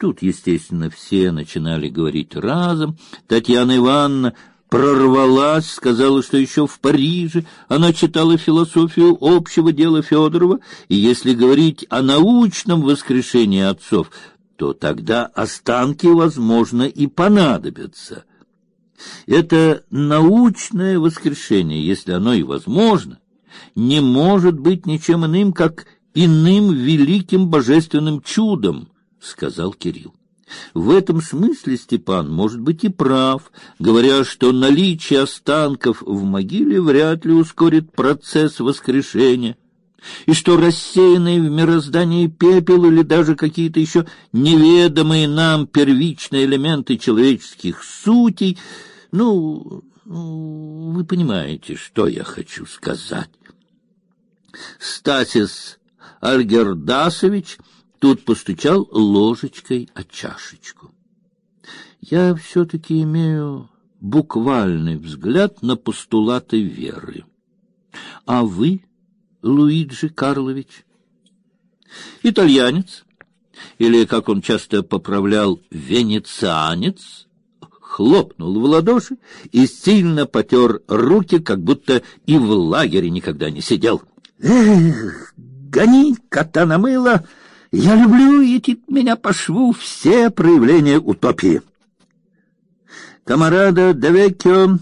Тут, естественно, все начинали говорить разом. Татьяна Ивановна прорвалась, сказала, что еще в Париже она читала философию общего дела Федорова, и если говорить о научном воскрешении отцов, то тогда останки, возможно, и понадобятся. Это научное воскрешение, если оно и возможно, не может быть ничем иным, как иным великим божественным чудом, сказал Кирилл. В этом смысле Степан может быть и прав, говоря, что наличие останков в могиле вряд ли ускорит процесс воскрешения, и что рассеянный в мироздании пепел или даже какие-то еще неведомые нам первичные элементы человеческих сутей, ну, ну вы понимаете, что я хочу сказать. Стасис Альгердасович тут постучал ложечкой о чашечку. Я все-таки имею буквальный взгляд на постулаты веры. А вы, Луиджи Карлович? Итальянец, или, как он часто поправлял, венецианец, хлопнул в ладоши и сильно потер руки, как будто и в лагере никогда не сидел. Эх, гони кота на мыло! Я люблю эти меня по шву все проявления утопии. Камарада Девекио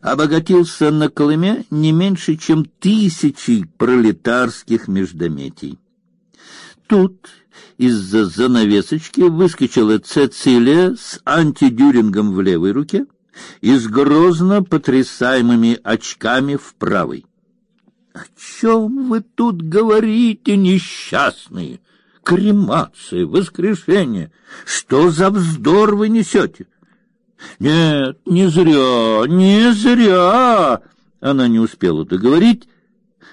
обогатился на Колыме не меньше, чем тысячи пролетарских междометий. Тут из-за занавесочки выскочила Цецилия с антидюрингом в левой руке и с грозно потрясаемыми очками в правой. О чем вы тут говорите, несчастные? Кремация, воскрешение. Что за вздор вы несете? Нет, не зря, не зря. Она не успела договорить,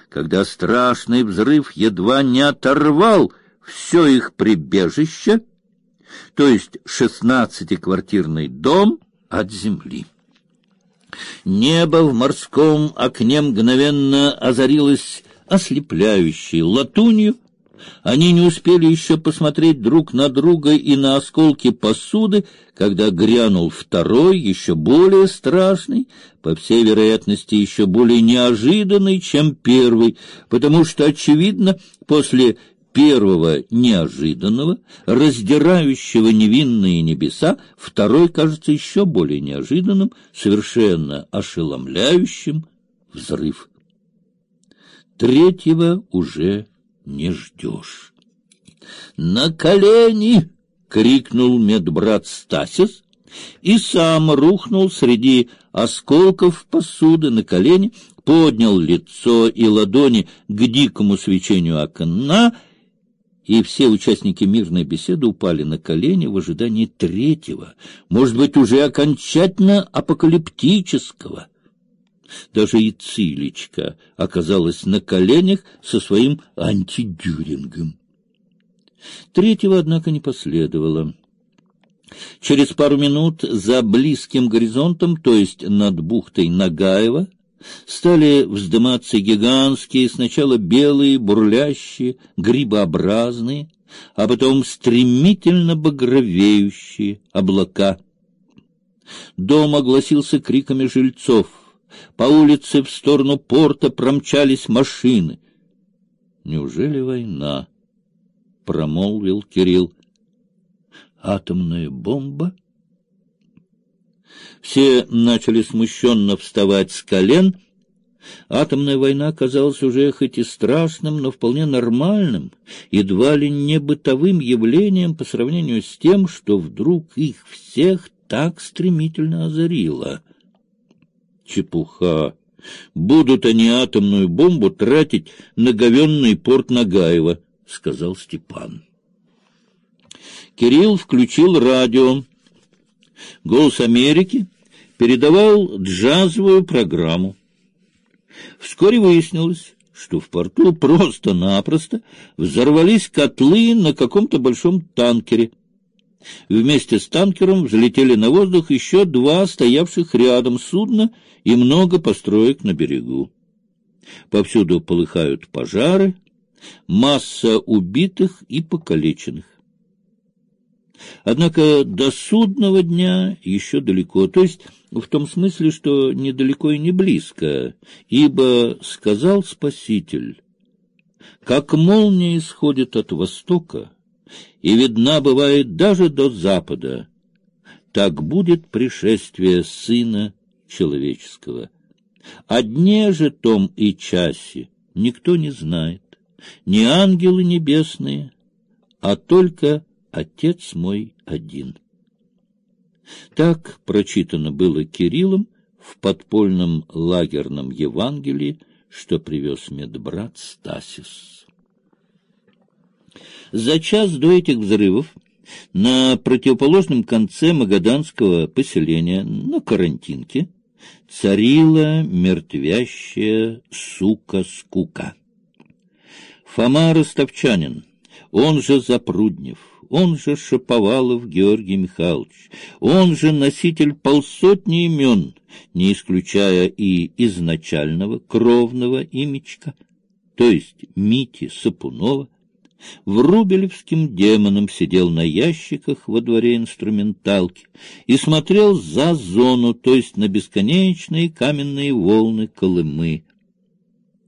когда страшный взрыв едва не оторвал все их прибежище, то есть шестнадцатиквартирный дом от земли. Небо в морском окне мгновенно озарилось ослепляющей латунью. Они не успели еще посмотреть друг на друга и на осколки посуды, когда грянул второй, еще более страшный, по всей вероятности, еще более неожиданный, чем первый, потому что, очевидно, после первого неожиданного, раздирающего невинные небеса, второй кажется еще более неожиданным, совершенно ошеломляющим взрыв. Третьего уже не ждешь. На колени! крикнул медбрат Стасис и сам рухнул среди осколков посуды на колени, поднял лицо и ладони к дикому свечению окна и все участники мирной беседы упали на колени в ожидании третьего, может быть, уже окончательно апокалиптического. Даже и Цилечка оказалась на коленях со своим антидюрингом. Третьего, однако, не последовало. Через пару минут за близким горизонтом, то есть над бухтой Нагаева, стали вздыматься гигантские, сначала белые, бурлящие, грибообразные, а потом стремительно багровеющие облака. Дом огласился криками жильцов. По улице в сторону порта промчались машины. Неужели война? промолвил Кирилл. Атомная бомба? Все начали смущенно вставать с колен. Атомная война казалась уже хоть и страшным, но вполне нормальным, едва ли не бытовым явлением по сравнению с тем, что вдруг их всех так стремительно озарило. Чепуха! Будут они атомную бомбу тратить на говенный порт Нагаева, — сказал Степан. Кирилл включил радио. «Голос Америки» передавал джазовую программу. Вскоре выяснилось, что в порту просто-напросто взорвались котлы на каком-то большом танкере. Вместе с танкером взлетели на воздух еще два стоявших рядом судна и много построек на берегу. Повсюду полыхают пожары, масса убитых и покалеченных. Однако до судного дня еще далеко, то есть в том смысле, что недалеко и не близко, ибо сказал Спаситель, как молния исходит от востока и видна бывает даже до запада, так будет пришествие Сына Человеческого. О дне же том и часе никто не знает, ни ангелы небесные, а только Отец мой один. Так прочитано было Кириллом в подпольном лагерном Евангелии, что привез медбрат Стасис. За час до этих взрывов на противоположном конце магаданского поселения, на карантинке, царила мертвящая сука-скука. Фома Ростовчанин, он же Запруднев, он же Шаповалов Георгий Михайлович, он же носитель полсотни имен, не исключая и изначального кровного имечка, то есть Мити Сапунова, Врубелевским демоном сидел на ящиках во дворе инструменталки и смотрел за зону, то есть на бесконечные каменные волны Колымы.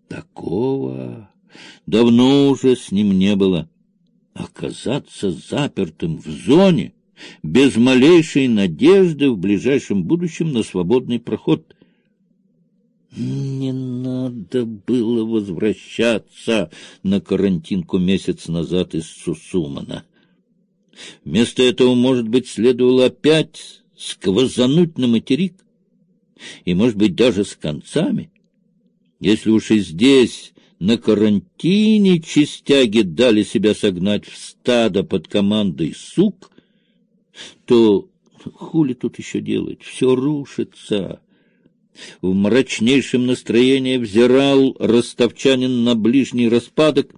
Такого давно уже с ним не было. Оказаться запертым в зоне без малейшей надежды в ближайшем будущем на свободный проход — не надо было возвращаться на карантинку месяц назад из Сусумана. Вместо этого, может быть, следовало опять сквозануть на материк, и, может быть, даже с концами. Если уж и здесь, на карантине, чистяги дали себя согнать в стадо под командой сук, то хули тут еще делать? Все рушится в мрачнейшем настроении взирал ростовчанин на ближний распадок,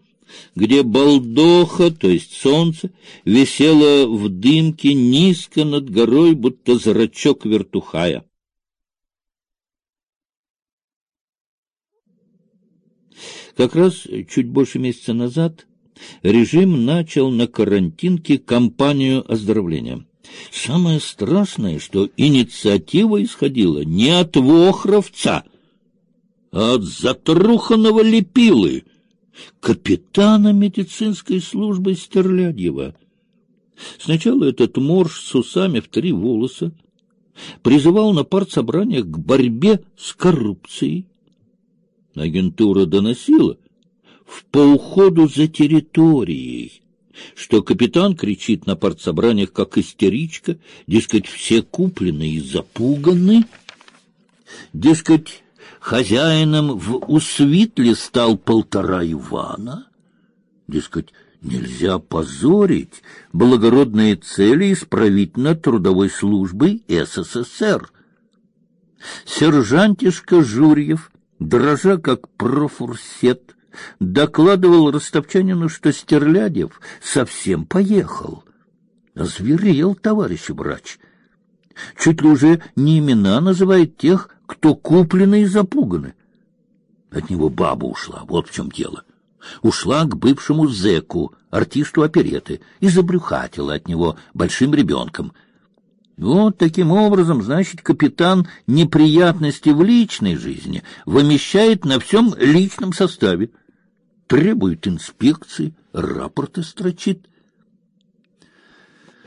где балдоха, то есть солнце, висело в дымке низко над горой, будто зрачок вертухая. Как раз чуть больше месяца назад режим начал на карантинке кампанию оздоровления. Самое страшное, что инициатива исходила не от Вохровца, а от затруханного Лепилы, капитана медицинской службы Стерлядьева. Сначала этот морж с усами в три волоса призывал на партсобраниях к борьбе с коррупцией. Агентура доносила в по уходу за территорией что капитан кричит на партсобраниях, как истеричка, дескать, все куплены и запуганы, дескать, хозяином в Усвитле стал полтора Ивана, дескать, нельзя позорить благородные цели исправительно-трудовой службы СССР. Сержантишка Журьев, дрожа как профурсет, докладывал Ростовчанину, что Стерлядев совсем поехал. Озверел товарищ врач. Чуть ли уже не имена называет тех, кто куплены и запуганы. От него баба ушла, вот в чем дело. Ушла к бывшему зэку, артисту опереты, и забрюхатила от него большим ребенком. Вот таким образом, значит, капитан неприятности в личной жизни вымещает на всем личном составе требует инспекции, рапорты строчит —